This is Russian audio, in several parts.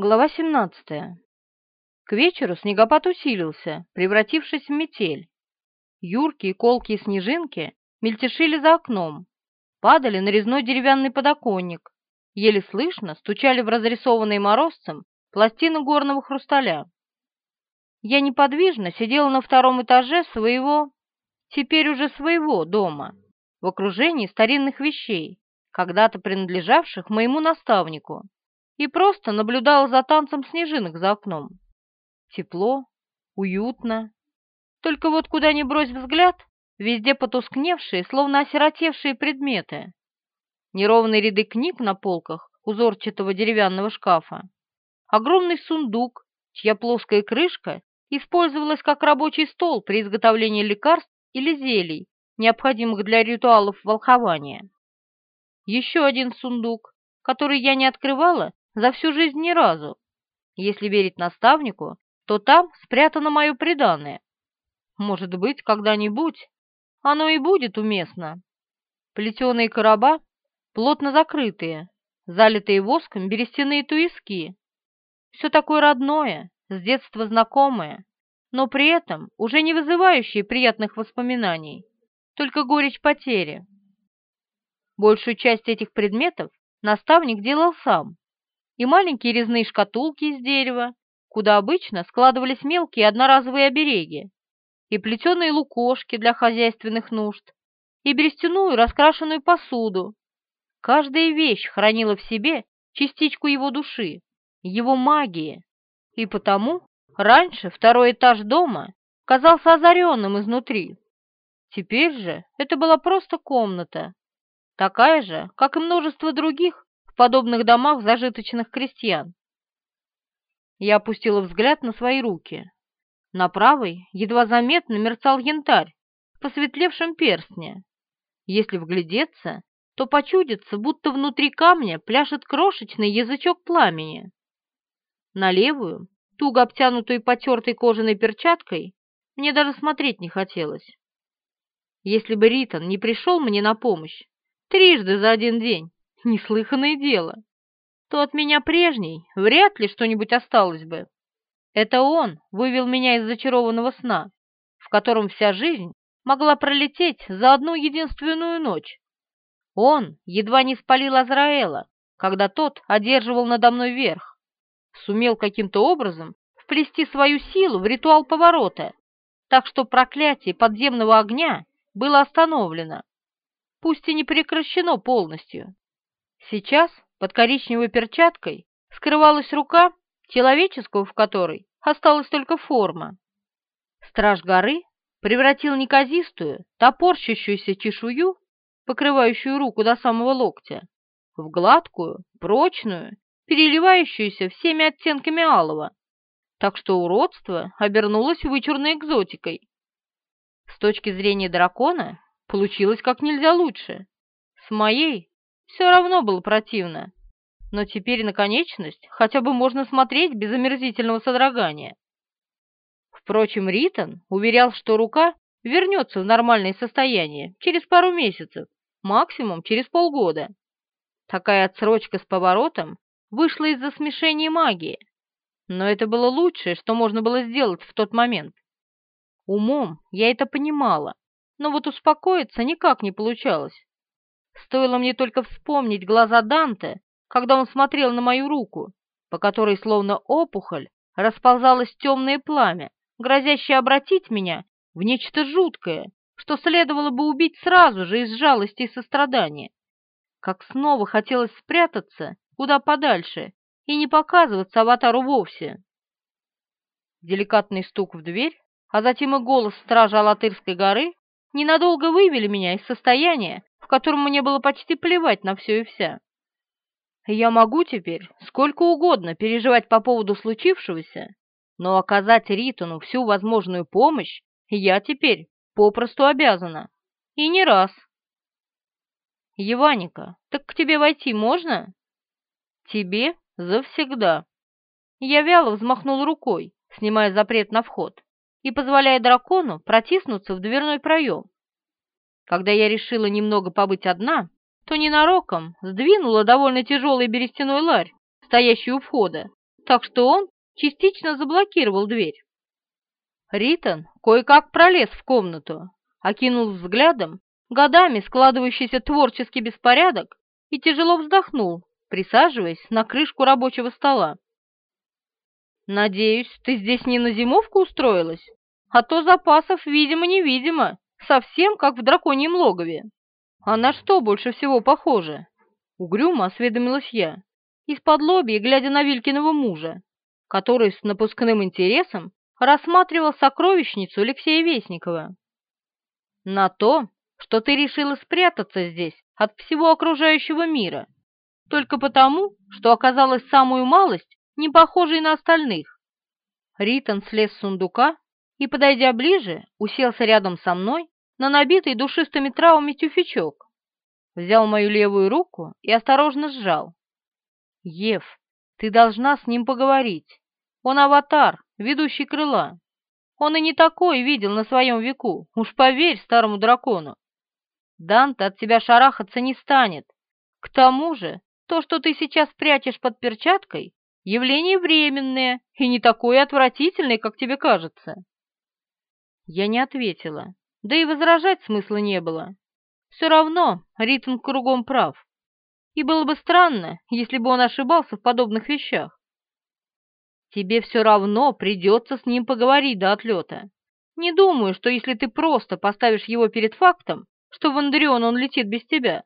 Глава 17. К вечеру снегопад усилился, превратившись в метель. Юркие колкие снежинки мельтешили за окном, падали на резной деревянный подоконник, еле слышно стучали в разрисованный морозцем пластины горного хрусталя. Я неподвижно сидела на втором этаже своего, теперь уже своего дома, в окружении старинных вещей, когда-то принадлежавших моему наставнику и просто наблюдала за танцем снежинок за окном. Тепло, уютно. Только вот куда ни брось взгляд, везде потускневшие, словно осиротевшие предметы. Неровные ряды книг на полках узорчатого деревянного шкафа. Огромный сундук, чья плоская крышка использовалась как рабочий стол при изготовлении лекарств или зелий, необходимых для ритуалов волхования. Еще один сундук, который я не открывала за всю жизнь ни разу. Если верить наставнику, то там спрятано мое преданное. Может быть, когда-нибудь оно и будет уместно. Плетеные короба, плотно закрытые, залитые воском берестяные туиски. Все такое родное, с детства знакомое, но при этом уже не вызывающее приятных воспоминаний, только горечь потери. Большую часть этих предметов наставник делал сам, и маленькие резные шкатулки из дерева, куда обычно складывались мелкие одноразовые обереги, и плетеные лукошки для хозяйственных нужд, и берестяную раскрашенную посуду. Каждая вещь хранила в себе частичку его души, его магии, и потому раньше второй этаж дома казался озаренным изнутри. Теперь же это была просто комната, такая же, как и множество других, подобных домах зажиточных крестьян. Я опустила взгляд на свои руки. На правой едва заметно мерцал янтарь в посветлевшем перстне. Если вглядеться, то почудится, будто внутри камня пляшет крошечный язычок пламени. На левую, туго обтянутую потертой кожаной перчаткой, мне даже смотреть не хотелось. Если бы Ритон не пришел мне на помощь, трижды за один день, неслыханное дело, то от меня прежней вряд ли что-нибудь осталось бы. Это он вывел меня из зачарованного сна, в котором вся жизнь могла пролететь за одну единственную ночь. Он едва не спалил Азраэла, когда тот одерживал надо мной верх. Сумел каким-то образом вплести свою силу в ритуал поворота, так что проклятие подземного огня было остановлено, пусть и не прекращено полностью. Сейчас под коричневой перчаткой скрывалась рука, человеческого в которой осталась только форма. Страж горы превратил неказистую, топорщащуюся чешую, покрывающую руку до самого локтя, в гладкую, прочную, переливающуюся всеми оттенками алого, так что уродство обернулось вычурной экзотикой. С точки зрения дракона получилось как нельзя лучше. С моей все равно было противно. Но теперь на конечность хотя бы можно смотреть без омерзительного содрогания. Впрочем, Ритон уверял, что рука вернется в нормальное состояние через пару месяцев, максимум через полгода. Такая отсрочка с поворотом вышла из-за смешения магии. Но это было лучшее, что можно было сделать в тот момент. Умом я это понимала, но вот успокоиться никак не получалось. Стоило мне только вспомнить глаза Данте, когда он смотрел на мою руку, по которой, словно опухоль, расползалось темное пламя, грозящее обратить меня в нечто жуткое, что следовало бы убить сразу же из жалости и сострадания. Как снова хотелось спрятаться куда подальше и не показываться аватару вовсе. Деликатный стук в дверь, а затем и голос стража Алатырской горы ненадолго вывели меня из состояния, в котором мне было почти плевать на все и вся. Я могу теперь сколько угодно переживать по поводу случившегося, но оказать Ритону всю возможную помощь я теперь попросту обязана. И не раз. Еваника, так к тебе войти можно? Тебе завсегда. Я вяло взмахнул рукой, снимая запрет на вход, и позволяя дракону протиснуться в дверной проем. Когда я решила немного побыть одна, то ненароком сдвинула довольно тяжелый берестяной ларь, стоящий у входа, так что он частично заблокировал дверь. Ритон кое-как пролез в комнату, окинул взглядом годами складывающийся творческий беспорядок и тяжело вздохнул, присаживаясь на крышку рабочего стола. «Надеюсь, ты здесь не на зимовку устроилась? А то запасов видимо-невидимо, совсем как в драконьем логове. А на что больше всего похоже?» Угрюмо осведомилась я, из-под лобья, глядя на Вилькиного мужа, который с напускным интересом рассматривал сокровищницу Алексея Вестникова. «На то, что ты решила спрятаться здесь от всего окружающего мира, только потому, что оказалась самую малость не похожей на остальных. Ритон слез с сундука и, подойдя ближе, уселся рядом со мной на набитый душистыми травами тюфячок. Взял мою левую руку и осторожно сжал. «Ев, ты должна с ним поговорить. Он аватар, ведущий крыла. Он и не такой видел на своем веку, уж поверь старому дракону. Данте от тебя шарахаться не станет. К тому же, то, что ты сейчас прячешь под перчаткой, явление временное и не такое отвратительное, как тебе кажется. Я не ответила, да и возражать смысла не было. Все равно Ритм кругом прав. И было бы странно, если бы он ошибался в подобных вещах. Тебе все равно придется с ним поговорить до отлета. Не думаю, что если ты просто поставишь его перед фактом, что в Андрион он летит без тебя,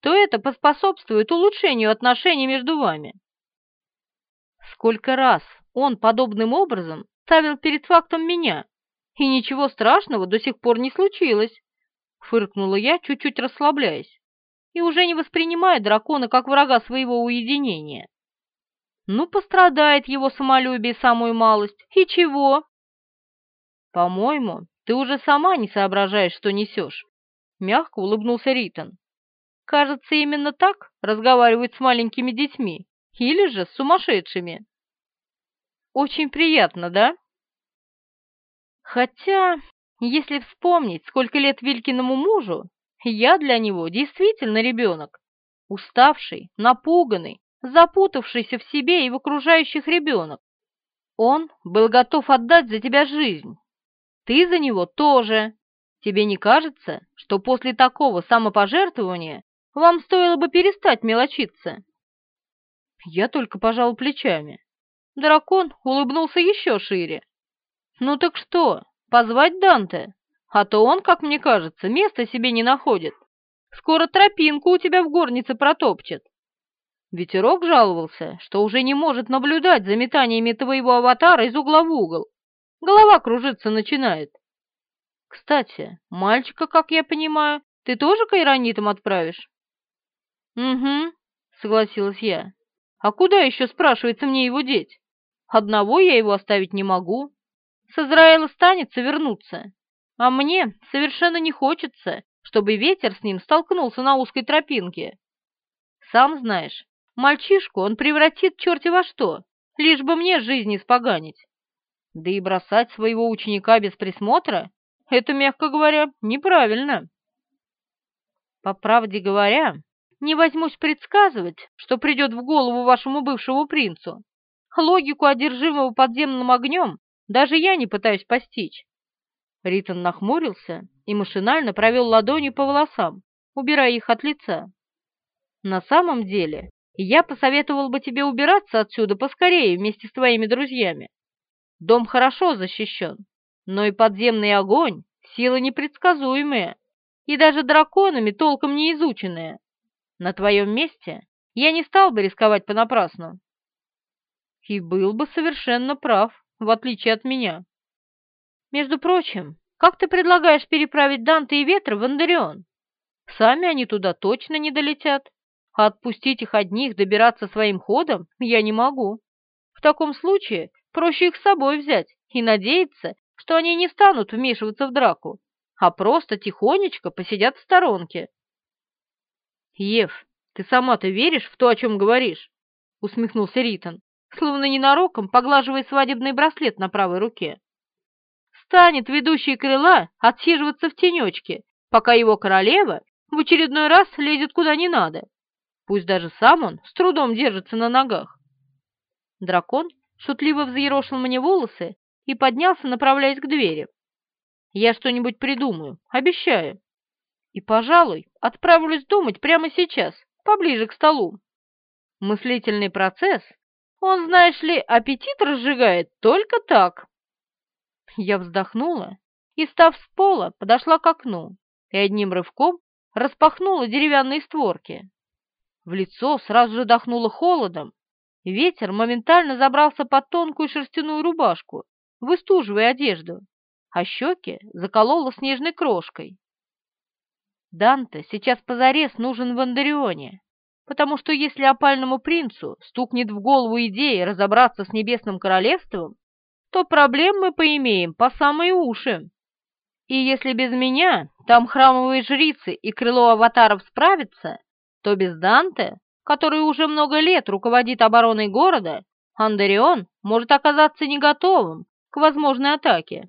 то это поспособствует улучшению отношений между вами. Сколько раз он подобным образом ставил перед фактом меня, и ничего страшного до сих пор не случилось, фыркнула я, чуть-чуть расслабляясь, и уже не воспринимая дракона как врага своего уединения. Ну, пострадает его самолюбие самую малость, и чего? По-моему, ты уже сама не соображаешь, что несешь, Мягко улыбнулся Ритон. Кажется, именно так разговаривают с маленькими детьми или же с сумасшедшими. Очень приятно, да? Хотя, если вспомнить, сколько лет Вилькиному мужу, я для него действительно ребенок. Уставший, напуганный, запутавшийся в себе и в окружающих ребенок. Он был готов отдать за тебя жизнь. Ты за него тоже. Тебе не кажется, что после такого самопожертвования вам стоило бы перестать мелочиться?» Я только пожал плечами. Дракон улыбнулся еще шире. «Ну так что, позвать Данте? А то он, как мне кажется, места себе не находит. Скоро тропинку у тебя в горнице протопчет». Ветерок жаловался, что уже не может наблюдать за метаниями твоего аватара из угла в угол. Голова кружиться начинает. Кстати, мальчика, как я понимаю, ты тоже к айронитам отправишь? Угу, согласилась я. А куда еще, спрашивается, мне его деть? Одного я его оставить не могу. С Израила станется вернуться. А мне совершенно не хочется, чтобы ветер с ним столкнулся на узкой тропинке. Сам знаешь, мальчишку он превратит черти во что, лишь бы мне жизнь испоганить. Да и бросать своего ученика без присмотра это, мягко говоря, неправильно. По правде говоря, не возьмусь предсказывать, что придет в голову вашему бывшему принцу. Логику одержимого подземным огнем даже я не пытаюсь постичь. Ритон нахмурился и машинально провел ладонью по волосам, убирая их от лица. На самом деле, я посоветовал бы тебе убираться отсюда поскорее вместе с твоими друзьями. Дом хорошо защищен, но и подземный огонь — сила непредсказуемая, и даже драконами толком не изученная. На твоем месте я не стал бы рисковать понапрасну. И был бы совершенно прав, в отличие от меня. Между прочим, как ты предлагаешь переправить Данте и Ветра в Андарион? Сами они туда точно не долетят, а отпустить их одних добираться своим ходом я не могу. В таком случае проще их с собой взять и надеяться, что они не станут вмешиваться в драку, а просто тихонечко посидят в сторонке. «Ев, ты сама-то веришь в то, о чем говоришь?» — усмехнулся Ритон, словно ненароком поглаживая свадебный браслет на правой руке. «Станет ведущий крыла отсиживаться в тенечке, пока его королева в очередной раз лезет куда не надо. Пусть даже сам он с трудом держится на ногах. Дракон шутливо взъерошил мне волосы и поднялся, направляясь к двери. «Я что-нибудь придумаю, обещаю. И, пожалуй, отправлюсь думать прямо сейчас, поближе к столу. Мыслительный процесс, он, знаешь ли, аппетит разжигает только так». Я вздохнула и, став с пола, подошла к окну и одним рывком распахнула деревянные створки. В лицо сразу же дохнуло холодом, ветер моментально забрался под тонкую шерстяную рубашку, выстуживая одежду, а щеки заколола снежной крошкой. Данте сейчас позарез нужен в Андарионе, потому что если опальному принцу стукнет в голову идея разобраться с Небесным Королевством, то проблем мы поимеем по самые уши. И если без меня там храмовые жрицы и крыло аватаров справятся, то без Данте, который уже много лет руководит обороной города, Андарион может оказаться не готовым к возможной атаке.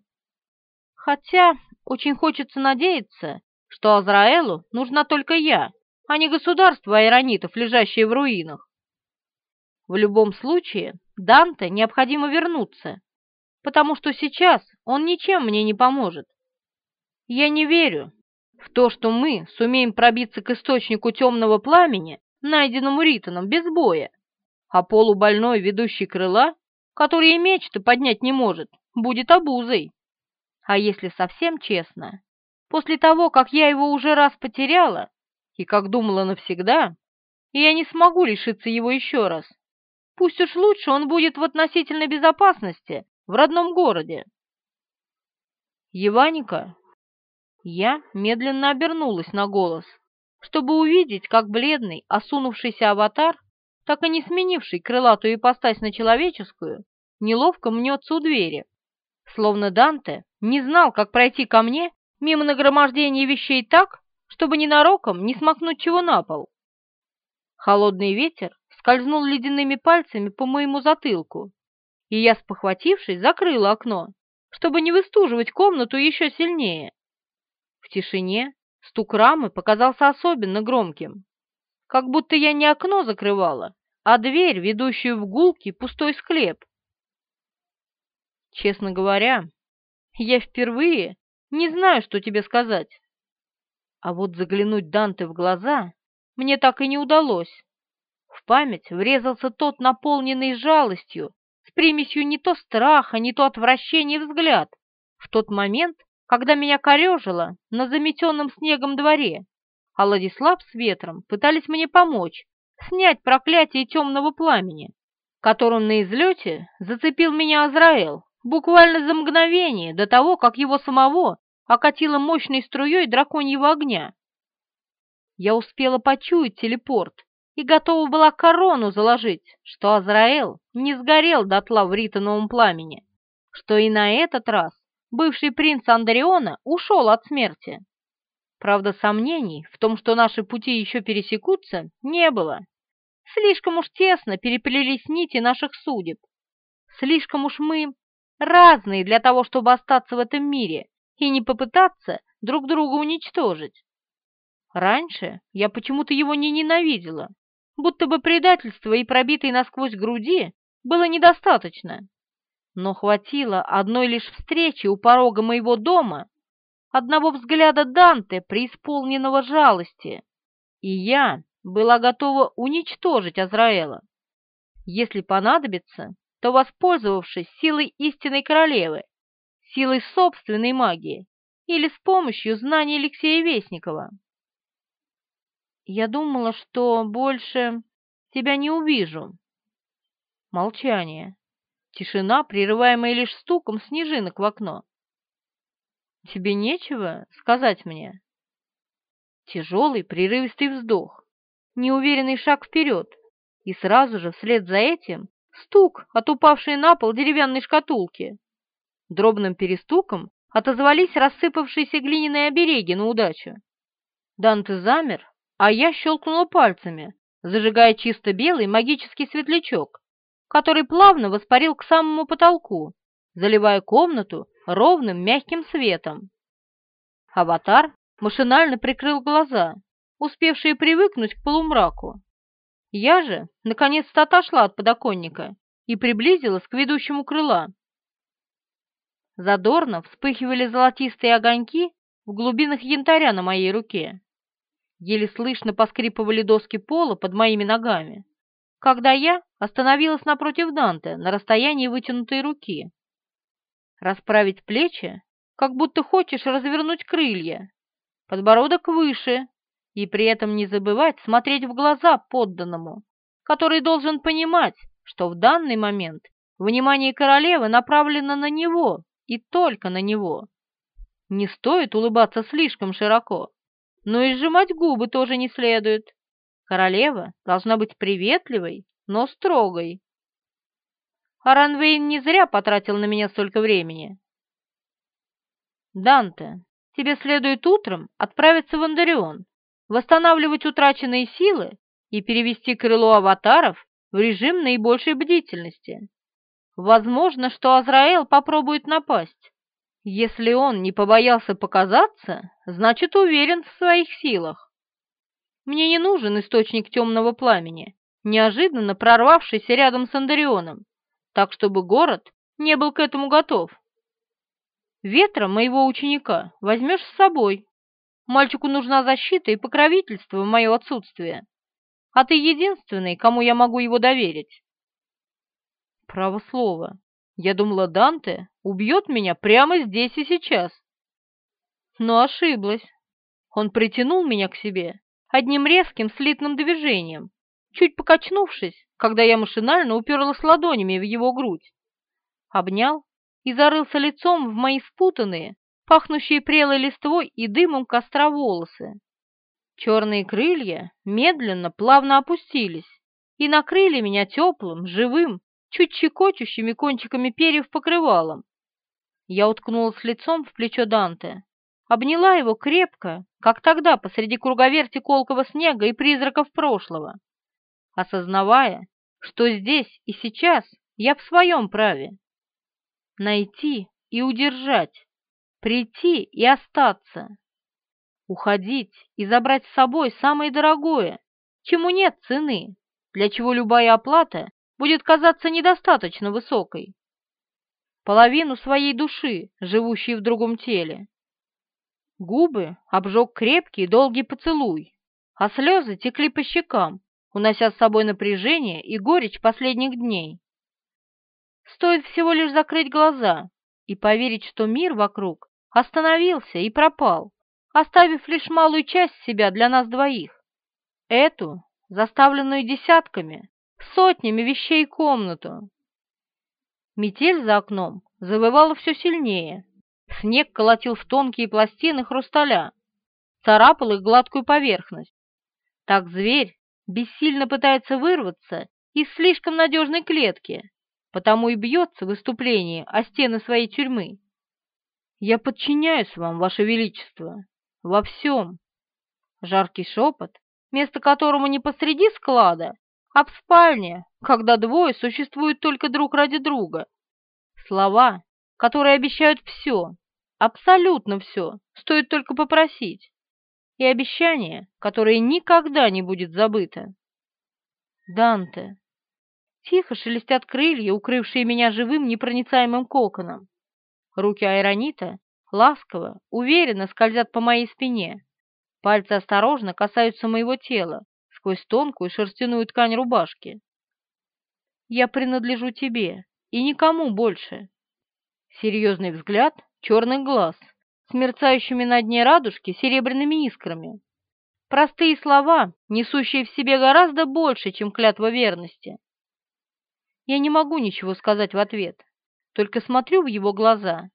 Хотя очень хочется надеяться, что Азраэлу нужна только я, а не государство айронитов, лежащее в руинах. В любом случае, Данте необходимо вернуться, потому что сейчас он ничем мне не поможет. Я не верю в то, что мы сумеем пробиться к источнику темного пламени, найденному Ритоном, без боя, а полубольной ведущий крыла, который и меч-то поднять не может, будет обузой. А если совсем честно, после того, как я его уже раз потеряла, и как думала навсегда, я не смогу лишиться его еще раз. Пусть уж лучше он будет в относительной безопасности в родном городе. Еваника я медленно обернулась на голос, чтобы увидеть, как бледный, осунувшийся аватар, так и не сменивший крылатую ипостась на человеческую, неловко мнется у двери, словно Данте не знал, как пройти ко мне мимо нагромождения вещей так, чтобы ненароком не смахнуть чего на пол. Холодный ветер скользнул ледяными пальцами по моему затылку, и я, спохватившись, закрыла окно, чтобы не выстуживать комнату еще сильнее. В тишине стук рамы показался особенно громким, как будто я не окно закрывала, а дверь, ведущую в гулкий пустой склеп. Честно говоря, я впервые не знаю, что тебе сказать. А вот заглянуть Данте в глаза мне так и не удалось. В память врезался тот наполненный жалостью, с примесью не то страха, не то отвращения взгляд, в тот момент, когда меня корежило на заметенном снегом дворе, а Владислав с ветром пытались мне помочь снять проклятие темного пламени, которым на излете зацепил меня Азраэл буквально за мгновение до того, как его самого окатило мощной струей драконьего огня. Я успела почуять телепорт и готова была корону заложить, что Азраэл не сгорел дотла в ритоновом пламени, что и на этот раз бывший принц Андреона ушел от смерти. Правда, сомнений в том, что наши пути еще пересекутся, не было. Слишком уж тесно переплелись нити наших судеб. Слишком уж мы разные для того, чтобы остаться в этом мире и не попытаться друг друга уничтожить. Раньше я почему-то его не ненавидела, будто бы предательство и пробитой насквозь груди было недостаточно но хватило одной лишь встречи у порога моего дома, одного взгляда Данте, преисполненного жалости, и я была готова уничтожить Азраэла. Если понадобится, то воспользовавшись силой истинной королевы, силой собственной магии или с помощью знаний Алексея Вестникова. Я думала, что больше тебя не увижу. Молчание. Тишина, прерываемая лишь стуком снежинок в окно. «Тебе нечего сказать мне?» Тяжелый, прерывистый вздох, неуверенный шаг вперед, и сразу же вслед за этим стук от упавшей на пол деревянной шкатулки. Дробным перестуком отозвались рассыпавшиеся глиняные обереги на удачу. Данте замер, а я щелкнула пальцами, зажигая чисто белый магический светлячок, который плавно воспарил к самому потолку, заливая комнату ровным мягким светом. Аватар машинально прикрыл глаза, успевшие привыкнуть к полумраку. Я же наконец-то отошла от подоконника и приблизилась к ведущему крыла. Задорно вспыхивали золотистые огоньки в глубинах янтаря на моей руке. Еле слышно поскрипывали доски пола под моими ногами, когда я остановилась напротив Данте на расстоянии вытянутой руки. Расправить плечи, как будто хочешь развернуть крылья, подбородок выше, и при этом не забывать смотреть в глаза подданному, который должен понимать, что в данный момент внимание королевы направлено на него и только на него. Не стоит улыбаться слишком широко, но и сжимать губы тоже не следует. Королева должна быть приветливой, но строгой. Аранвейн не зря потратил на меня столько времени. «Данте, тебе следует утром отправиться в Андарион, восстанавливать утраченные силы и перевести крыло аватаров в режим наибольшей бдительности. Возможно, что Азраэл попробует напасть. Если он не побоялся показаться, значит уверен в своих силах. Мне не нужен источник темного пламени, неожиданно прорвавшийся рядом с Андарионом, так чтобы город не был к этому готов. Ветра моего ученика возьмешь с собой. Мальчику нужна защита и покровительство в мое отсутствие. А ты единственный, кому я могу его доверить. Право слово. Я думала, Данте убьет меня прямо здесь и сейчас. Но ошиблась. Он притянул меня к себе одним резким слитным движением, чуть покачнувшись, когда я машинально уперлась ладонями в его грудь. Обнял и зарылся лицом в мои спутанные, пахнущие прелой листвой и дымом костра волосы. Черные крылья медленно, плавно опустились и накрыли меня теплым, живым, чуть щекочущими кончиками перьев покрывалом. Я уткнулась лицом в плечо Данте, обняла его крепко, как тогда посреди круговерти колкого снега и призраков прошлого, осознавая, что здесь и сейчас я в своем праве найти и удержать, прийти и остаться, уходить и забрать с собой самое дорогое, чему нет цены, для чего любая оплата будет казаться недостаточно высокой. Половину своей души, живущей в другом теле. Губы обжег крепкий долгий поцелуй, а слезы текли по щекам, унося с собой напряжение и горечь последних дней. Стоит всего лишь закрыть глаза и поверить, что мир вокруг остановился и пропал, оставив лишь малую часть себя для нас двоих. Эту, заставленную десятками, сотнями вещей комнату. Метель за окном завывала все сильнее. Снег колотил в тонкие пластины хрусталя, царапал их гладкую поверхность. Так зверь бессильно пытается вырваться из слишком надежной клетки, потому и бьется в выступлении о стены своей тюрьмы. Я подчиняюсь вам, ваше величество, во всем. Жаркий шепот, место которому не посреди склада, в спальне, когда двое существуют только друг ради друга. Слова, которые обещают все, абсолютно все, стоит только попросить. И обещание, которое никогда не будет забыто. Данте. Тихо шелестят крылья, укрывшие меня живым непроницаемым коконом. Руки Айронита ласково, уверенно скользят по моей спине. Пальцы осторожно касаются моего тела сквозь тонкую шерстяную ткань рубашки. «Я принадлежу тебе и никому больше». Серьезный взгляд черных глаз с мерцающими на дне радужки серебряными искрами. Простые слова, несущие в себе гораздо больше, чем клятва верности. Я не могу ничего сказать в ответ, только смотрю в его глаза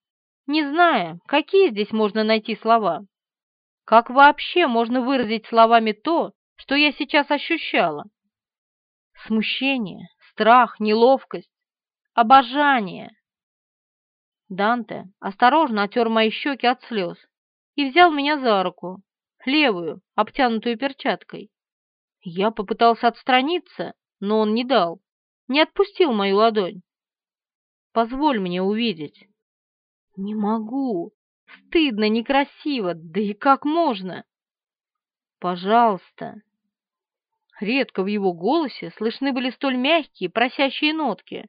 не зная, какие здесь можно найти слова. Как вообще можно выразить словами то, что я сейчас ощущала? Смущение, страх, неловкость, обожание. Данте осторожно отер мои щеки от слез и взял меня за руку, левую, обтянутую перчаткой. Я попытался отстраниться, но он не дал, не отпустил мою ладонь. «Позволь мне увидеть». «Не могу. Стыдно, некрасиво, да и как можно?» «Пожалуйста». Редко в его голосе слышны были столь мягкие, просящие нотки,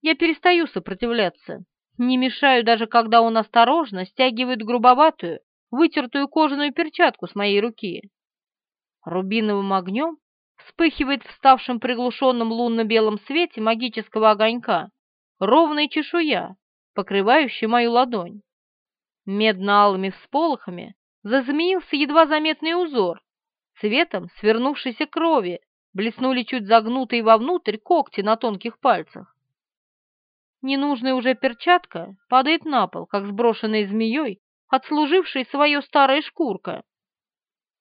я перестаю сопротивляться. Не мешаю даже, когда он осторожно стягивает грубоватую, вытертую кожаную перчатку с моей руки. Рубиновым огнем вспыхивает в ставшем приглушенном лунно-белом свете магического огонька ровная чешуя, покрывающая мою ладонь. Медно-алыми всполохами зазмеился едва заметный узор, цветом свернувшейся крови, блеснули чуть загнутые вовнутрь когти на тонких пальцах. Ненужная уже перчатка падает на пол, как сброшенная змеей, отслужившей свое старая шкурка.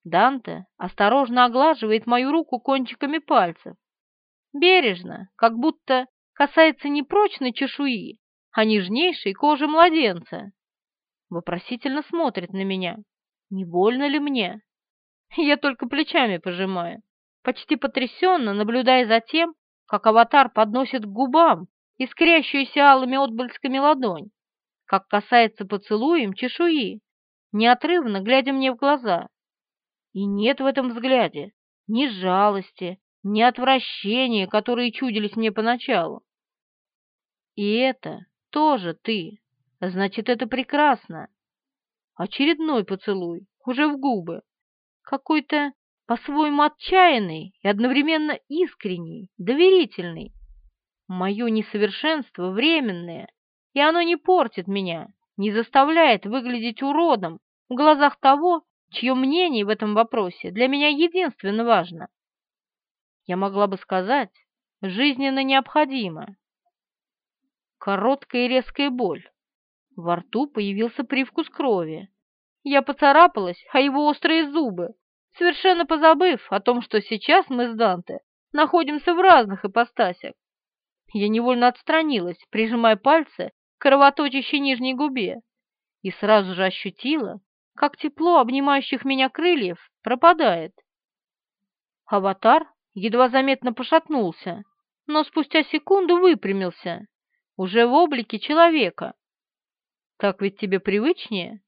Данте осторожно оглаживает мою руку кончиками пальцев. Бережно, как будто касается не прочной чешуи, а нежнейшей кожи младенца. Вопросительно смотрит на меня. Не больно ли мне? Я только плечами пожимаю, почти потрясенно наблюдая за тем, как аватар подносит к губам искрящуюся алыми отблесками ладонь, как касается поцелуем чешуи, неотрывно глядя мне в глаза. И нет в этом взгляде ни жалости, ни отвращения, которые чудились мне поначалу. И это тоже ты. Значит, это прекрасно. Очередной поцелуй, уже в губы. Какой-то по-своему отчаянный и одновременно искренний, доверительный. Мое несовершенство временное, и оно не портит меня, не заставляет выглядеть уродом в глазах того, чье мнение в этом вопросе для меня единственно важно. Я могла бы сказать, жизненно необходимо. Короткая и резкая боль. Во рту появился привкус крови. Я поцарапалась, а его острые зубы, совершенно позабыв о том, что сейчас мы с Данте находимся в разных ипостасях. Я невольно отстранилась, прижимая пальцы к кровоточащей нижней губе, и сразу же ощутила, как тепло обнимающих меня крыльев пропадает. Аватар едва заметно пошатнулся, но спустя секунду выпрямился, уже в облике человека. Так ведь тебе привычнее?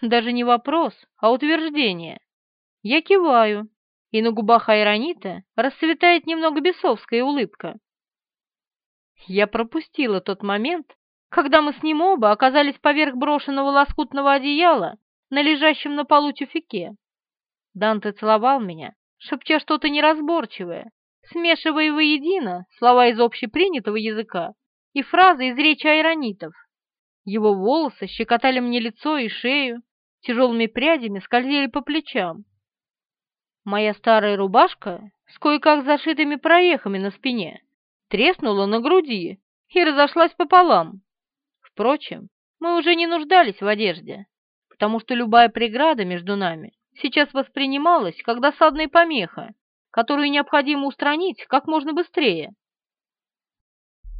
Даже не вопрос, а утверждение. Я киваю, и на губах Айронита расцветает немного бесовская улыбка. Я пропустила тот момент, когда мы с ним оба оказались поверх брошенного лоскутного одеяла на лежащем на полу тюфике. Данте целовал меня, шепча что-то неразборчивое, смешивая воедино слова из общепринятого языка и фразы из речи айронитов. Его волосы щекотали мне лицо и шею, тяжелыми прядями скользили по плечам. Моя старая рубашка с кое-как зашитыми проехами на спине треснула на груди и разошлась пополам. Впрочем, мы уже не нуждались в одежде, потому что любая преграда между нами сейчас воспринималась как досадная помеха, которую необходимо устранить как можно быстрее.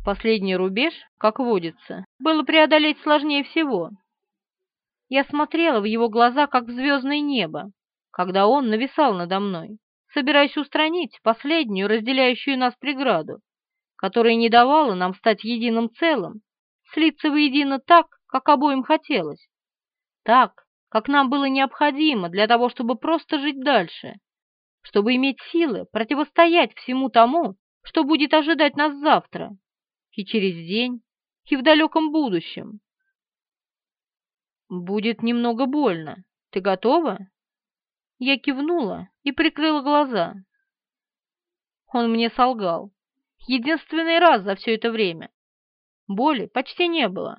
Последний рубеж, как водится, было преодолеть сложнее всего. Я смотрела в его глаза, как в звездное небо, когда он нависал надо мной, собираясь устранить последнюю разделяющую нас преграду которая не давала нам стать единым целым, слиться воедино так, как обоим хотелось, так, как нам было необходимо для того, чтобы просто жить дальше, чтобы иметь силы противостоять всему тому, что будет ожидать нас завтра, и через день, и в далеком будущем. «Будет немного больно. Ты готова?» Я кивнула и прикрыла глаза. Он мне солгал. Единственный раз за все это время. Боли почти не было.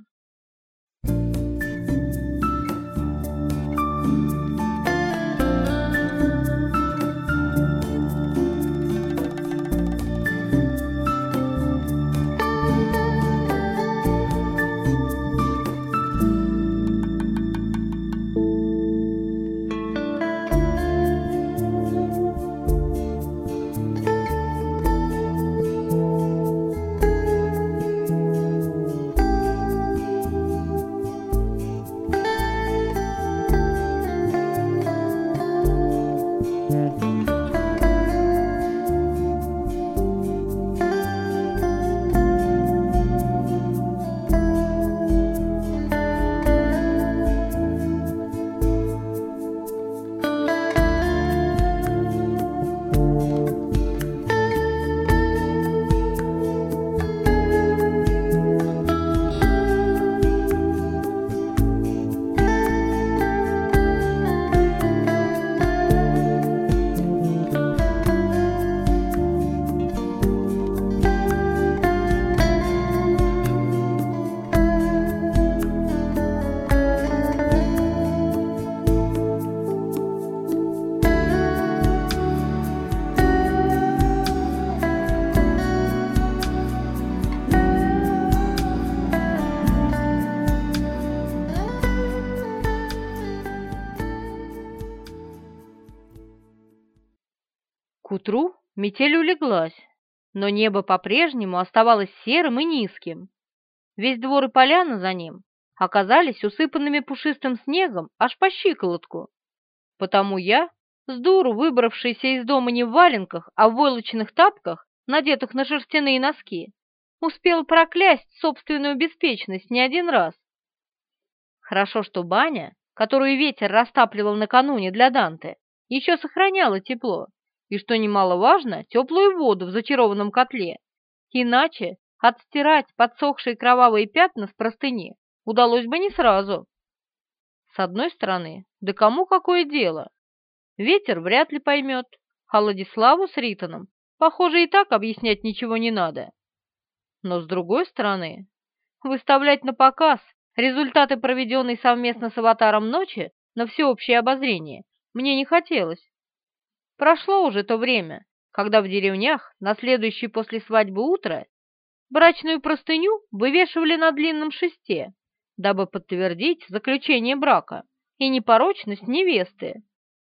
Утру метель улеглась, но небо по-прежнему оставалось серым и низким. Весь двор и поляна за ним оказались усыпанными пушистым снегом аж по щиколотку. Потому я, с дуру выбравшийся из дома не в валенках, а в войлочных тапках, надетых на шерстяные носки, успел проклясть собственную беспечность не один раз. Хорошо, что баня, которую ветер растапливал накануне для Данте, еще сохраняла тепло, и, что немаловажно, теплую воду в зачарованном котле. Иначе отстирать подсохшие кровавые пятна с простыни удалось бы не сразу. С одной стороны, да кому какое дело? Ветер вряд ли поймет, а Владиславу с Ритоном, похоже, и так объяснять ничего не надо. Но с другой стороны, выставлять на показ результаты проведенной совместно с аватаром ночи на всеобщее обозрение мне не хотелось. Прошло уже то время, когда в деревнях на следующее после свадьбы утро брачную простыню вывешивали на длинном шесте, дабы подтвердить заключение брака и непорочность невесты.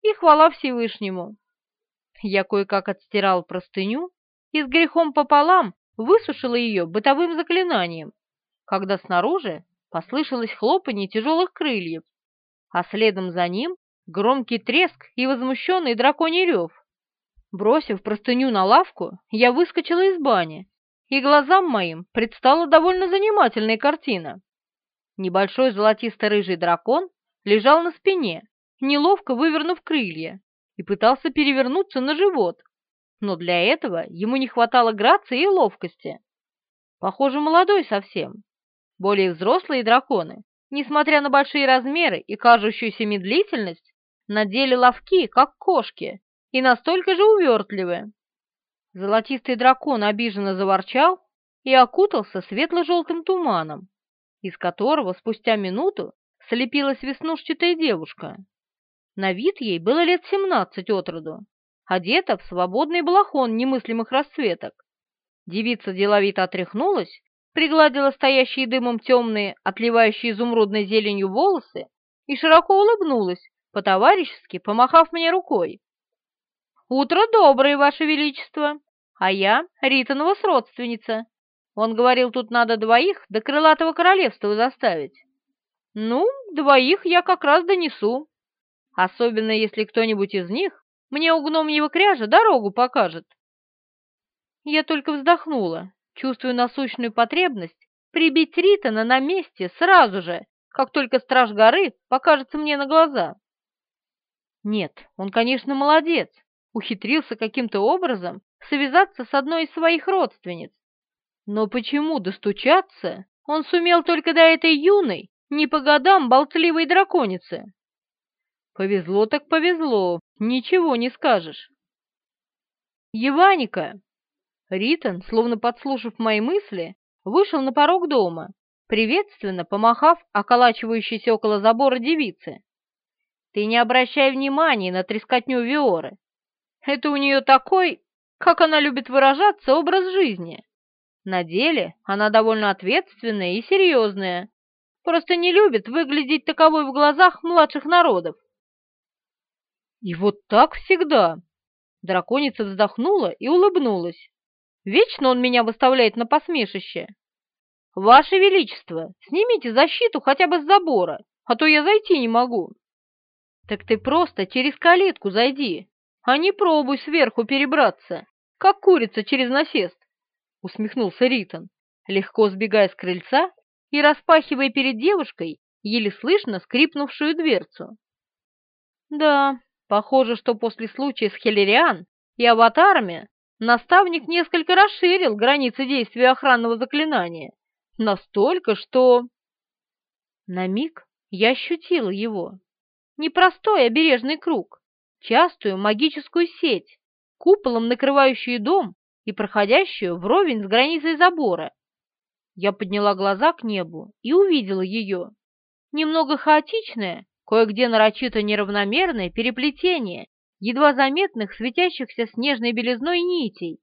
И хвала Всевышнему. Я кое-как отстирал простыню и с грехом пополам высушила ее бытовым заклинанием, когда снаружи послышалось хлопанье тяжелых крыльев, а следом за ним громкий треск и возмущенный драконий рев. Бросив простыню на лавку, я выскочила из бани, и глазам моим предстала довольно занимательная картина. Небольшой золотисто-рыжий дракон лежал на спине, неловко вывернув крылья, и пытался перевернуться на живот, но для этого ему не хватало грации и ловкости. Похоже, молодой совсем. Более взрослые драконы, несмотря на большие размеры и кажущуюся медлительность, надели ловки, как кошки, и настолько же увертливые. Золотистый дракон обиженно заворчал и окутался светло-желтым туманом, из которого спустя минуту слепилась веснушчатая девушка. На вид ей было лет семнадцать от роду, одета в свободный балахон немыслимых расцветок. Девица деловито отряхнулась, пригладила стоящие дымом темные, отливающие изумрудной зеленью волосы и широко улыбнулась, по-товарищески помахав мне рукой. «Утро доброе, Ваше Величество! А я Ритонова сродственница. Он говорил, тут надо двоих до крылатого королевства заставить. Ну, двоих я как раз донесу. Особенно, если кто-нибудь из них мне у гномьего кряжа дорогу покажет. Я только вздохнула, чувствуя насущную потребность прибить Ритона на месте сразу же, как только страж горы покажется мне на глаза. Нет, он, конечно, молодец, ухитрился каким-то образом связаться с одной из своих родственниц. Но почему достучаться он сумел только до этой юной, не по годам болтливой драконицы? Повезло так повезло, ничего не скажешь. Еваника! Ритон, словно подслушав мои мысли, вышел на порог дома, приветственно помахав околачивающейся около забора девице. Ты не обращай внимания на трескотню Виоры. Это у нее такой, как она любит выражаться, образ жизни. На деле она довольно ответственная и серьезная, просто не любит выглядеть таковой в глазах младших народов. И вот так всегда. Драконица вздохнула и улыбнулась. Вечно он меня выставляет на посмешище. Ваше Величество, снимите защиту хотя бы с забора, а то я зайти не могу. Так ты просто через калитку зайди, а не пробуй сверху перебраться, как курица через насест, усмехнулся Ритон, легко сбегая с крыльца и распахивая перед девушкой еле слышно скрипнувшую дверцу. Да, похоже, что после случая с Хелериан и аватарами наставник несколько расширил границы действия охранного заклинания. Настолько, что... На миг я ощутила его. Непростой обережный круг, частую магическую сеть, куполом накрывающую дом и проходящую вровень с границей забора. Я подняла глаза к небу и увидела ее. Немного хаотичное, кое-где нарочито неравномерное переплетение едва заметных светящихся снежной белизной нитей,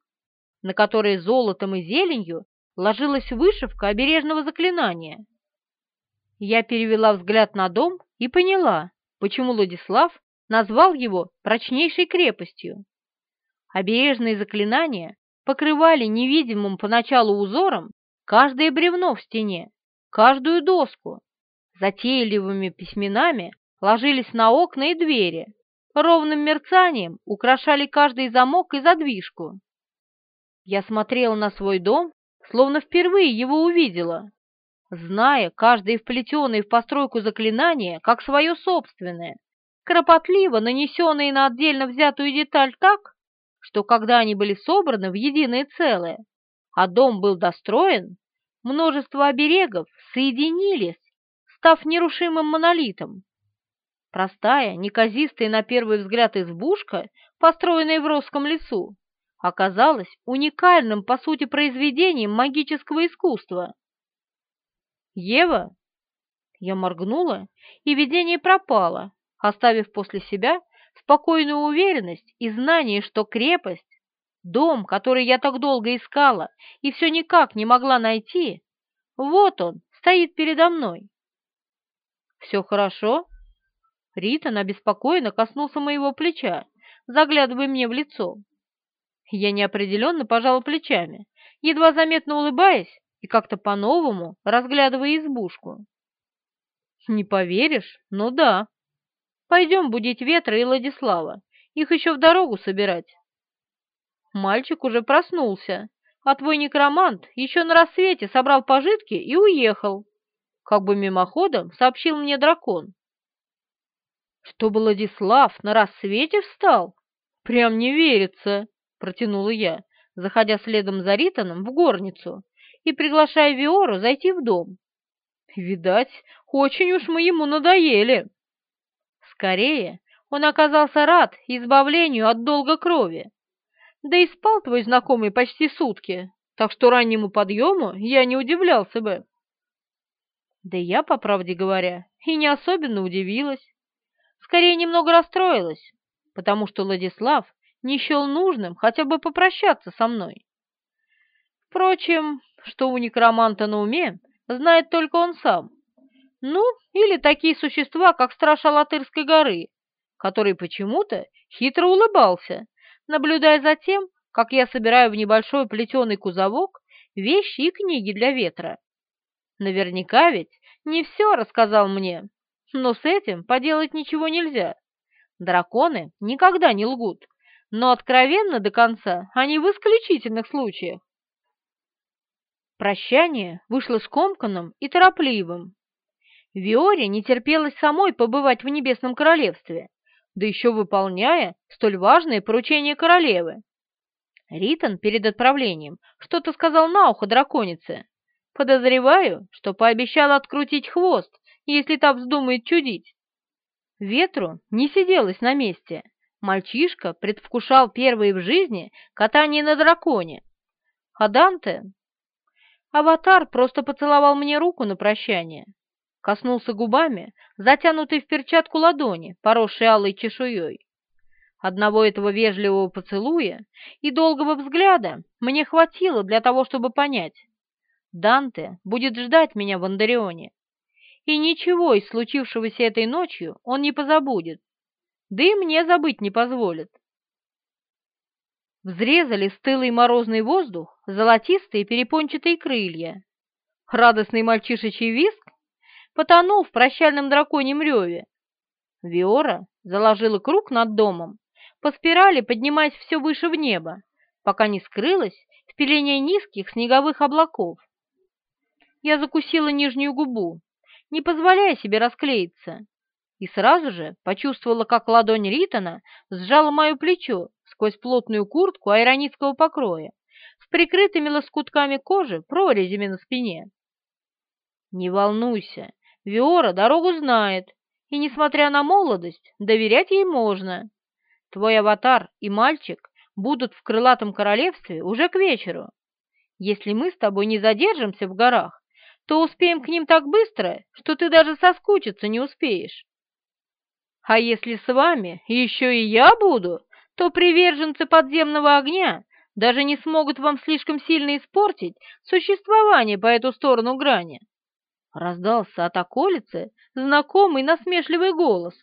на которые золотом и зеленью ложилась вышивка обережного заклинания. Я перевела взгляд на дом и поняла, почему Владислав назвал его прочнейшей крепостью. Обережные заклинания покрывали невидимым поначалу узором каждое бревно в стене, каждую доску. Затейливыми письменами ложились на окна и двери, ровным мерцанием украшали каждый замок и задвижку. Я смотрела на свой дом, словно впервые его увидела, зная каждое вплетенное в постройку заклинание как свое собственное, кропотливо нанесенные на отдельно взятую деталь так, что когда они были собраны в единое целое, а дом был достроен, множество оберегов соединились, став нерушимым монолитом. Простая, неказистая на первый взгляд избушка, построенная в Росском лесу, оказалась уникальным, по сути, произведением магического искусства. «Ева?» Я моргнула, и видение пропало, оставив после себя спокойную уверенность и знание, что крепость, дом, который я так долго искала и все никак не могла найти, вот он, стоит передо мной. «Все хорошо?» Ритон обеспокоенно коснулся моего плеча, заглядывая мне в лицо. Я неопределенно пожала плечами, едва заметно улыбаясь и как-то по-новому разглядывая избушку. «Не поверишь? Ну да. Пойдем будить Ветра и Владислава, их еще в дорогу собирать». Мальчик уже проснулся, а твой некромант еще на рассвете собрал пожитки и уехал. Как бы мимоходом сообщил мне дракон. Чтобы Владислав на рассвете встал? Прям не верится, протянула я, заходя следом за Ританом в горницу и приглашая Виору зайти в дом. Видать, очень уж мы ему надоели. Скорее, он оказался рад избавлению от долга крови. Да и спал твой знакомый почти сутки, так что раннему подъему я не удивлялся бы. Да я, по правде говоря, и не особенно удивилась. Скорее, немного расстроилась, потому что Владислав не счел нужным хотя бы попрощаться со мной. Впрочем, что у некроманта на уме, знает только он сам. Ну, или такие существа, как страж Алатырской горы, который почему-то хитро улыбался, наблюдая за тем, как я собираю в небольшой плетеный кузовок вещи и книги для ветра. Наверняка ведь не все рассказал мне, но с этим поделать ничего нельзя. Драконы никогда не лгут, но откровенно до конца они в исключительных случаях. Прощание вышло скомканным и торопливым. Виоре не терпелось самой побывать в Небесном Королевстве, да еще выполняя столь важное поручение королевы. Ритон перед отправлением что-то сказал на ухо драконице. Подозреваю, что пообещал открутить хвост, если та вздумает чудить. Ветру не сиделось на месте. Мальчишка предвкушал первые в жизни катание на драконе. А Данте Аватар просто поцеловал мне руку на прощание, коснулся губами, затянутой в перчатку ладони, поросшей алой чешуей. Одного этого вежливого поцелуя и долгого взгляда мне хватило для того, чтобы понять. Данте будет ждать меня в Андарионе, и ничего из случившегося этой ночью он не позабудет, да и мне забыть не позволит взрезали стылый морозный воздух золотистые перепончатые крылья. Радостный мальчишечий виск потонул в прощальном драконьем реве. Виора заложила круг над домом, по спирали поднимаясь все выше в небо, пока не скрылась в пелене низких снеговых облаков. Я закусила нижнюю губу, не позволяя себе расклеиться, и сразу же почувствовала, как ладонь Ритона сжала мое плечо сквозь плотную куртку айронитского покроя, прикрытыми лоскутками кожи прорезями на спине. «Не волнуйся, Виора дорогу знает, и, несмотря на молодость, доверять ей можно. Твой аватар и мальчик будут в крылатом королевстве уже к вечеру. Если мы с тобой не задержимся в горах, то успеем к ним так быстро, что ты даже соскучиться не успеешь. А если с вами еще и я буду, то приверженцы подземного огня даже не смогут вам слишком сильно испортить существование по эту сторону грани. Раздался от околицы знакомый насмешливый голос.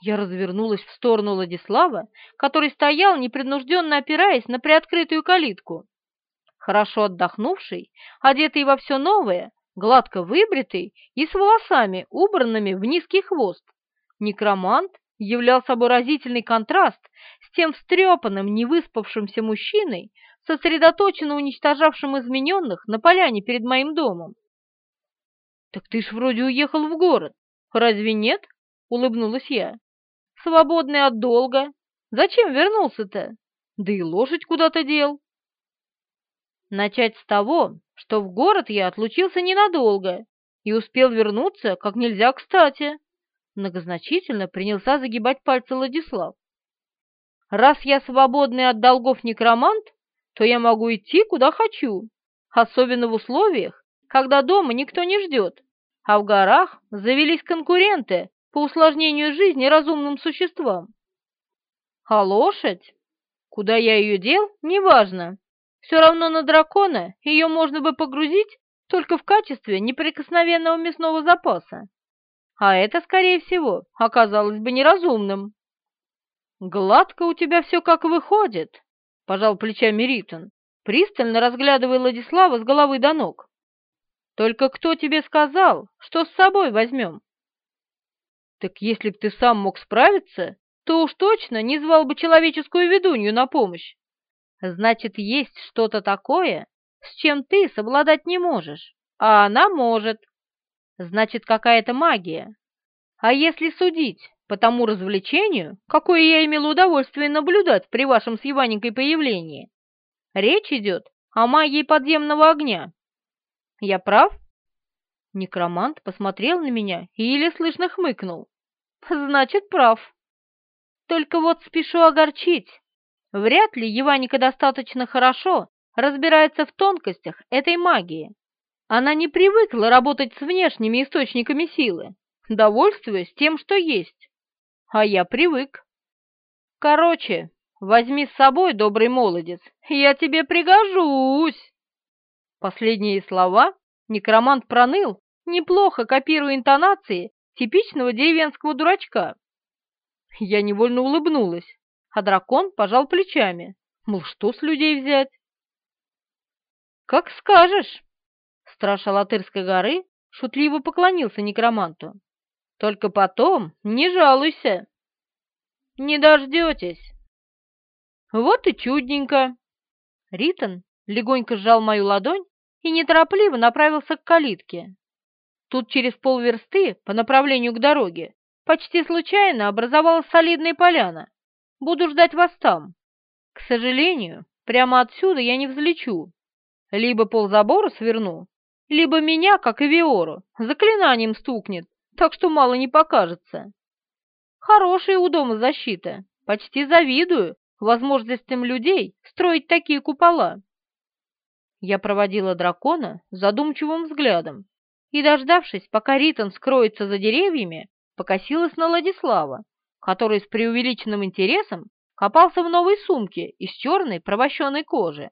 Я развернулась в сторону Владислава, который стоял, непринужденно опираясь на приоткрытую калитку. Хорошо отдохнувший, одетый во все новое, гладко выбритый и с волосами, убранными в низкий хвост, некромант являл собой разительный контраст тем встрепанным, невыспавшимся мужчиной, сосредоточенно уничтожавшим измененных на поляне перед моим домом. «Так ты ж вроде уехал в город, разве нет?» — улыбнулась я. «Свободный от долга. Зачем вернулся-то? Да и лошадь куда-то дел». Начать с того, что в город я отлучился ненадолго и успел вернуться как нельзя кстати. Многозначительно принялся загибать пальцы Владислав. Раз я свободный от долгов некромант, то я могу идти куда хочу, особенно в условиях, когда дома никто не ждет, а в горах завелись конкуренты по усложнению жизни разумным существам. А лошадь? Куда я ее дел, неважно. Все равно на дракона ее можно бы погрузить только в качестве неприкосновенного мясного запаса. А это, скорее всего, оказалось бы неразумным. «Гладко у тебя все как выходит», — пожал плечами Ритон, пристально разглядывая Владислава с головы до ног. «Только кто тебе сказал, что с собой возьмем?» «Так если б ты сам мог справиться, то уж точно не звал бы человеческую ведунью на помощь. Значит, есть что-то такое, с чем ты совладать не можешь, а она может. Значит, какая-то магия. А если судить по тому развлечению, какое я имела удовольствие наблюдать при вашем с Иваненькой появлении, речь идет о магии подземного огня. Я прав? Некромант посмотрел на меня и еле слышно хмыкнул. Значит, прав. Только вот спешу огорчить. Вряд ли Еваника достаточно хорошо разбирается в тонкостях этой магии. Она не привыкла работать с внешними источниками силы, довольствуясь тем, что есть. А я привык. Короче, возьми с собой, добрый молодец, я тебе пригожусь. Последние слова некромант проныл, неплохо копируя интонации типичного деревенского дурачка. Я невольно улыбнулась а дракон пожал плечами, мол, что с людей взять? «Как скажешь!» Страж Алатырской горы шутливо поклонился некроманту. «Только потом не жалуйся!» «Не дождетесь!» «Вот и чудненько!» Ритон легонько сжал мою ладонь и неторопливо направился к калитке. Тут через полверсты по направлению к дороге почти случайно образовалась солидная поляна, Буду ждать вас там. К сожалению, прямо отсюда я не взлечу. Либо ползабора сверну, либо меня, как и Виору, заклинанием стукнет, так что мало не покажется. Хорошая у дома защита, почти завидую возможностям людей строить такие купола. Я проводила дракона задумчивым взглядом и, дождавшись, пока Ритон скроется за деревьями, покосилась на Владислава, который с преувеличенным интересом копался в новой сумке из черной провощенной кожи.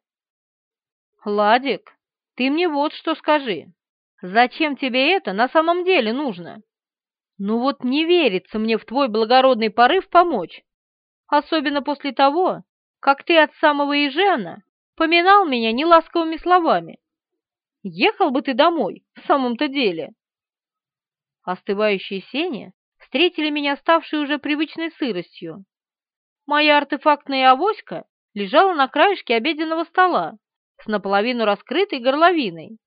«Ладик, ты мне вот что скажи. Зачем тебе это на самом деле нужно? Ну вот не верится мне в твой благородный порыв помочь, особенно после того, как ты от самого Ижена поминал меня неласковыми словами. Ехал бы ты домой, в самом-то деле». Остывающие сени встретили меня ставшей уже привычной сыростью. Моя артефактная авоська лежала на краешке обеденного стола с наполовину раскрытой горловиной,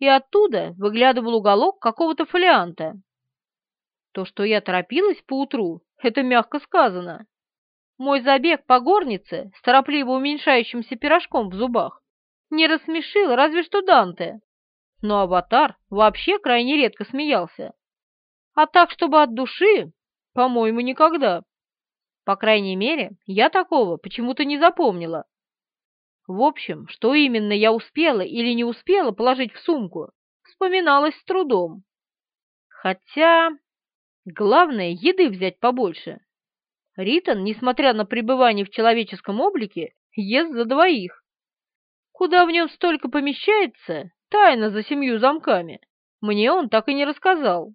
и оттуда выглядывал уголок какого-то фолианта. То, что я торопилась поутру, это мягко сказано. Мой забег по горнице с торопливо уменьшающимся пирожком в зубах не рассмешил разве что Данте, но аватар вообще крайне редко смеялся. А так, чтобы от души, по-моему, никогда. По крайней мере, я такого почему-то не запомнила. В общем, что именно я успела или не успела положить в сумку, вспоминалось с трудом. Хотя, главное, еды взять побольше. Ритон, несмотря на пребывание в человеческом облике, ест за двоих. Куда в нем столько помещается, тайна за семью замками, мне он так и не рассказал.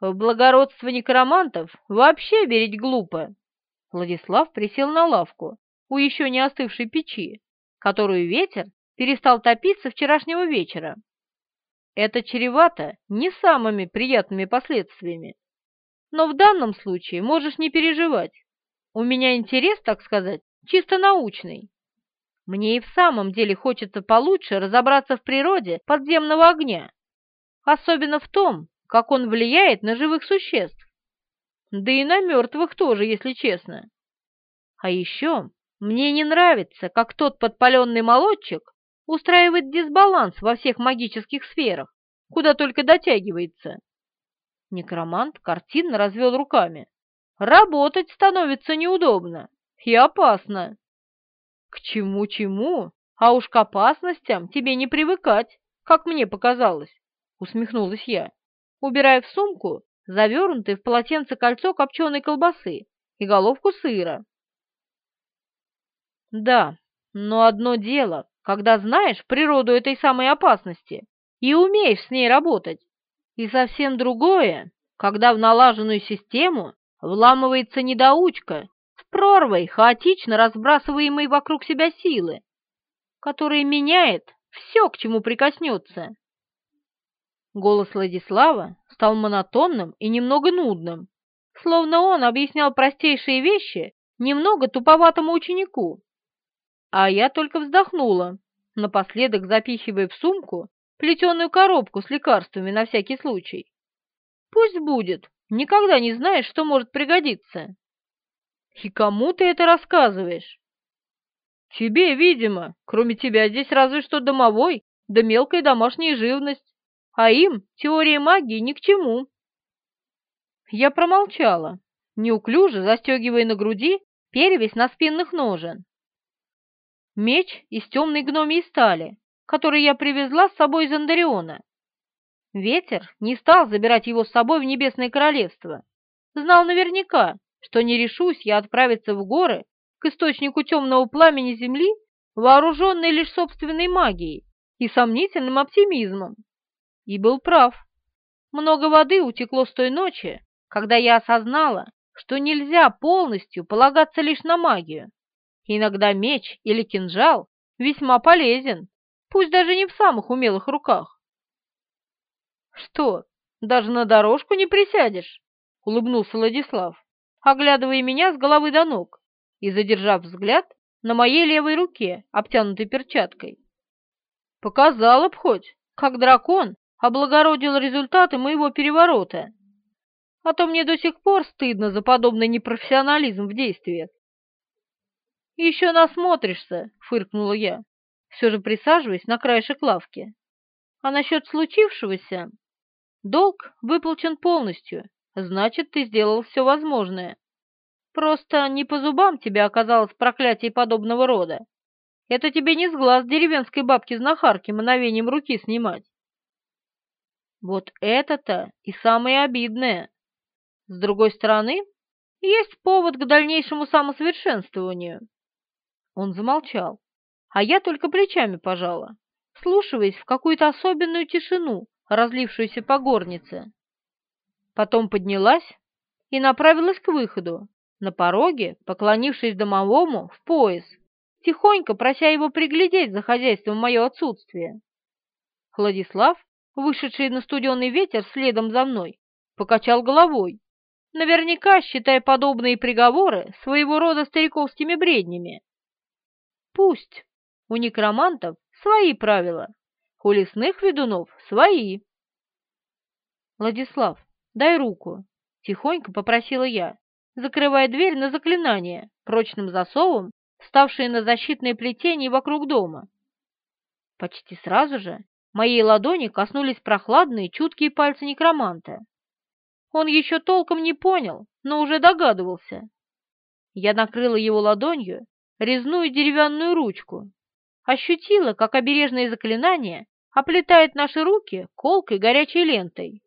В благородство некромантов вообще верить глупо. Владислав присел на лавку у еще не остывшей печи, которую ветер перестал топиться вчерашнего вечера. Это чревато не самыми приятными последствиями. Но в данном случае можешь не переживать. У меня интерес, так сказать, чисто научный. Мне и в самом деле хочется получше разобраться в природе подземного огня, особенно в том, как он влияет на живых существ. Да и на мертвых тоже, если честно. А еще мне не нравится, как тот подпаленный молодчик устраивает дисбаланс во всех магических сферах, куда только дотягивается. Некромант картинно развел руками. Работать становится неудобно и опасно. К чему-чему, а уж к опасностям тебе не привыкать, как мне показалось, усмехнулась я, убирая в сумку завернутый в полотенце кольцо копченой колбасы и головку сыра. Да, но одно дело, когда знаешь природу этой самой опасности и умеешь с ней работать, и совсем другое, когда в налаженную систему вламывается недоучка с прорвой хаотично разбрасываемой вокруг себя силы, которая меняет все, к чему прикоснется. Голос Владислава стал монотонным и немного нудным, словно он объяснял простейшие вещи немного туповатому ученику. А я только вздохнула, напоследок запихивая в сумку плетеную коробку с лекарствами на всякий случай. Пусть будет, никогда не знаешь, что может пригодиться. И кому ты это рассказываешь? Тебе, видимо, кроме тебя здесь разве что домовой, да мелкая домашняя живность, а им теория магии ни к чему. Я промолчала, неуклюже застегивая на груди перевесь на спинных ножен. Меч из темной гномии стали, который я привезла с собой из Андариона. Ветер не стал забирать его с собой в Небесное Королевство. Знал наверняка, что не решусь я отправиться в горы к источнику темного пламени Земли, вооруженной лишь собственной магией и сомнительным оптимизмом. И был прав. Много воды утекло с той ночи, когда я осознала, что нельзя полностью полагаться лишь на магию. Иногда меч или кинжал весьма полезен, пусть даже не в самых умелых руках. «Что, даже на дорожку не присядешь?» — улыбнулся Владислав, оглядывая меня с головы до ног и задержав взгляд на моей левой руке, обтянутой перчаткой. «Показала б хоть, как дракон облагородил результаты моего переворота. А то мне до сих пор стыдно за подобный непрофессионализм в действиях». «Еще насмотришься», — фыркнула я все же присаживаясь на краешек лавки. А насчет случившегося? Долг выплачен полностью, значит, ты сделал все возможное. Просто не по зубам тебе оказалось проклятие подобного рода. Это тебе не с глаз деревенской бабки-знахарки мановением руки снимать. Вот это-то и самое обидное. С другой стороны, есть повод к дальнейшему самосовершенствованию. Он замолчал, а я только плечами пожала, слушаясь в какую-то особенную тишину, разлившуюся по горнице. Потом поднялась и направилась к выходу, на пороге, поклонившись домовому в пояс, тихонько прося его приглядеть за хозяйством мое отсутствие. Владислав, вышедший на студеный ветер следом за мной, покачал головой, наверняка считая подобные приговоры своего рода стариковскими бреднями. Пусть, у некромантов свои правила, у лесных ведунов свои. Владислав, дай руку, тихонько попросила я, закрывая дверь на заклинание, прочным засовом, ставшее на защитное плетение вокруг дома. Почти сразу же моей ладони коснулись прохладные, чуткие пальцы некроманта. Он еще толком не понял, но уже догадывался. Я накрыла его ладонью резную деревянную ручку, ощутила, как обережное заклинание оплетает наши руки колкой горячей лентой.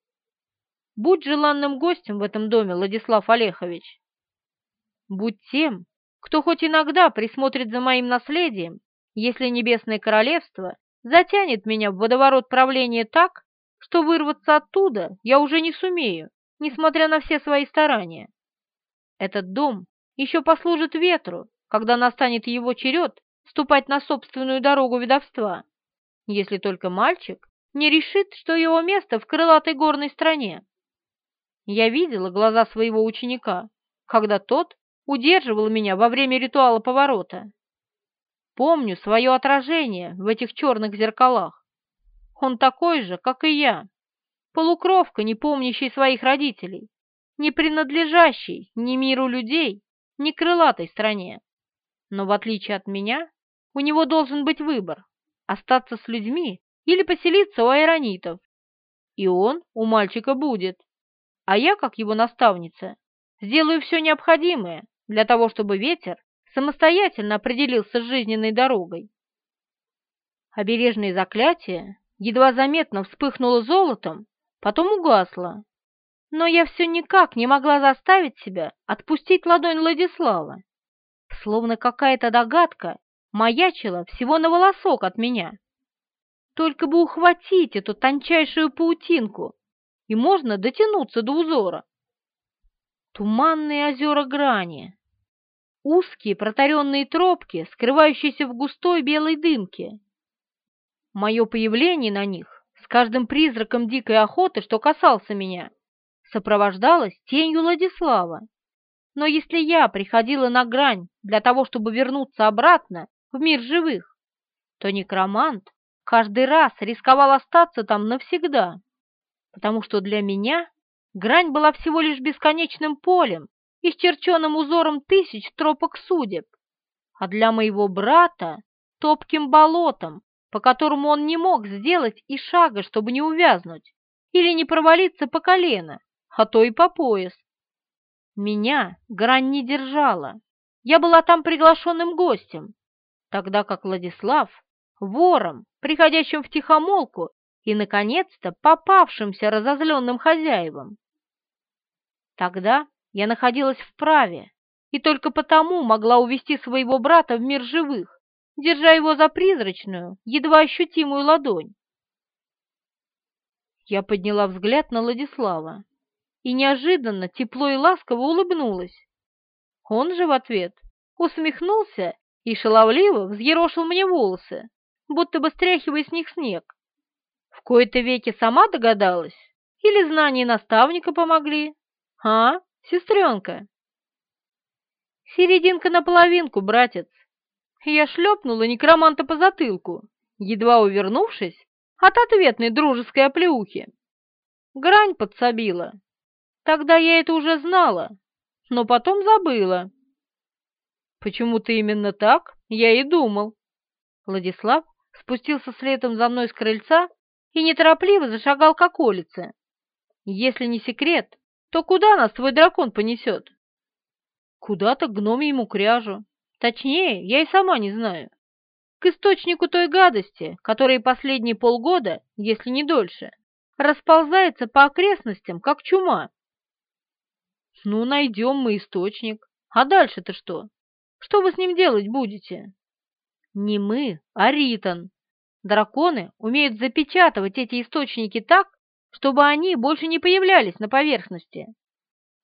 Будь желанным гостем в этом доме, Владислав Олехович. Будь тем, кто хоть иногда присмотрит за моим наследием, если Небесное Королевство затянет меня в водоворот правления так, что вырваться оттуда я уже не сумею, несмотря на все свои старания. Этот дом еще послужит ветру, когда настанет его черед ступать на собственную дорогу ведовства, если только мальчик не решит, что его место в крылатой горной стране. Я видела глаза своего ученика, когда тот удерживал меня во время ритуала поворота. Помню свое отражение в этих черных зеркалах. Он такой же, как и я, полукровка, не помнящий своих родителей, не принадлежащий ни миру людей, ни крылатой стране. Но в отличие от меня, у него должен быть выбор – остаться с людьми или поселиться у айронитов. И он у мальчика будет. А я, как его наставница, сделаю все необходимое для того, чтобы ветер самостоятельно определился с жизненной дорогой. Обережное заклятие едва заметно вспыхнуло золотом, потом угасло. Но я все никак не могла заставить себя отпустить ладонь Владислава. Словно какая-то догадка маячила всего на волосок от меня. Только бы ухватить эту тончайшую паутинку, и можно дотянуться до узора. Туманные озера грани, узкие протаренные тропки, скрывающиеся в густой белой дымке. Мое появление на них с каждым призраком дикой охоты, что касался меня, сопровождалось тенью Владислава. Но если я приходила на грань для того, чтобы вернуться обратно в мир живых, то некромант каждый раз рисковал остаться там навсегда, потому что для меня грань была всего лишь бесконечным полем, исчерченным узором тысяч тропок судеб, а для моего брата — топким болотом, по которому он не мог сделать и шага, чтобы не увязнуть или не провалиться по колено, а то и по пояс. Меня грань не держала, я была там приглашенным гостем, тогда как Владислав — вором, приходящим в тихомолку и, наконец-то, попавшимся разозленным хозяевам. Тогда я находилась в праве и только потому могла увести своего брата в мир живых, держа его за призрачную, едва ощутимую ладонь. Я подняла взгляд на Владислава и неожиданно тепло и ласково улыбнулась. Он же в ответ усмехнулся и шаловливо взъерошил мне волосы, будто бы стряхивая с них снег. В кои-то веки сама догадалась? Или знания наставника помогли? А, сестренка? Серединка на половинку, братец. Я шлепнула некроманта по затылку, едва увернувшись от ответной дружеской оплеухи. Грань подсобила. Тогда я это уже знала, но потом забыла. Почему-то именно так я и думал. Владислав спустился следом за мной с крыльца и неторопливо зашагал к околице. Если не секрет, то куда нас твой дракон понесет? Куда-то к гномьему кряжу. Точнее, я и сама не знаю. К источнику той гадости, которая последние полгода, если не дольше, расползается по окрестностям, как чума. Ну, найдем мы источник. А дальше-то что? Что вы с ним делать будете? Не мы, а Ритон. Драконы умеют запечатывать эти источники так, чтобы они больше не появлялись на поверхности.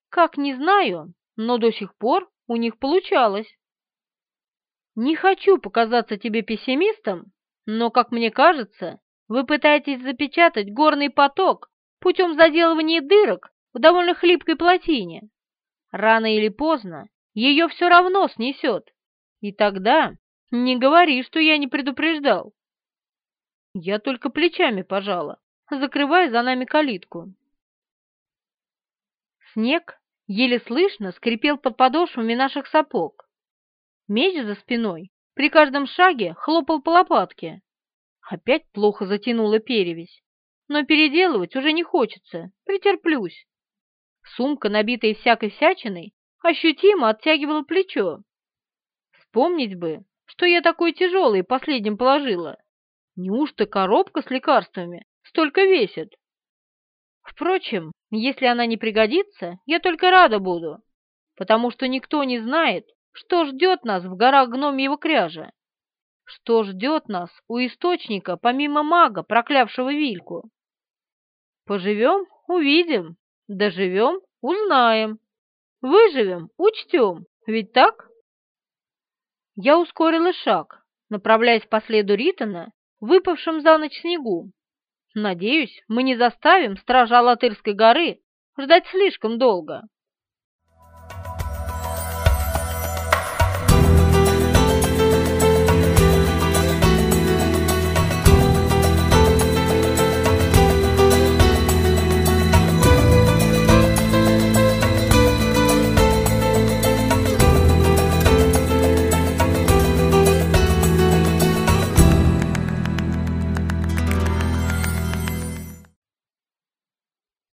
Как не знаю, но до сих пор у них получалось. Не хочу показаться тебе пессимистом, но, как мне кажется, вы пытаетесь запечатать горный поток путем заделывания дырок в довольно хлипкой плотине. Рано или поздно ее все равно снесет, и тогда не говори, что я не предупреждал. Я только плечами пожала, закрывая за нами калитку. Снег еле слышно скрипел под подошвами наших сапог. Меч за спиной при каждом шаге хлопал по лопатке. Опять плохо затянула перевязь, но переделывать уже не хочется, претерплюсь. Сумка, набитая всякой всячиной, ощутимо оттягивала плечо. Вспомнить бы, что я такой тяжелый последним положила? Неужто коробка с лекарствами столько весит? Впрочем, если она не пригодится, я только рада буду, потому что никто не знает, что ждет нас в горах гномьего кряжа. Что ждет нас у источника, помимо мага, проклявшего Вильку? Поживем — увидим. Доживем – узнаем. Выживем – учтем. Ведь так? Я ускорила шаг, направляясь по следу Ритона, выпавшим за ночь снегу. Надеюсь, мы не заставим стража Алатырской горы ждать слишком долго.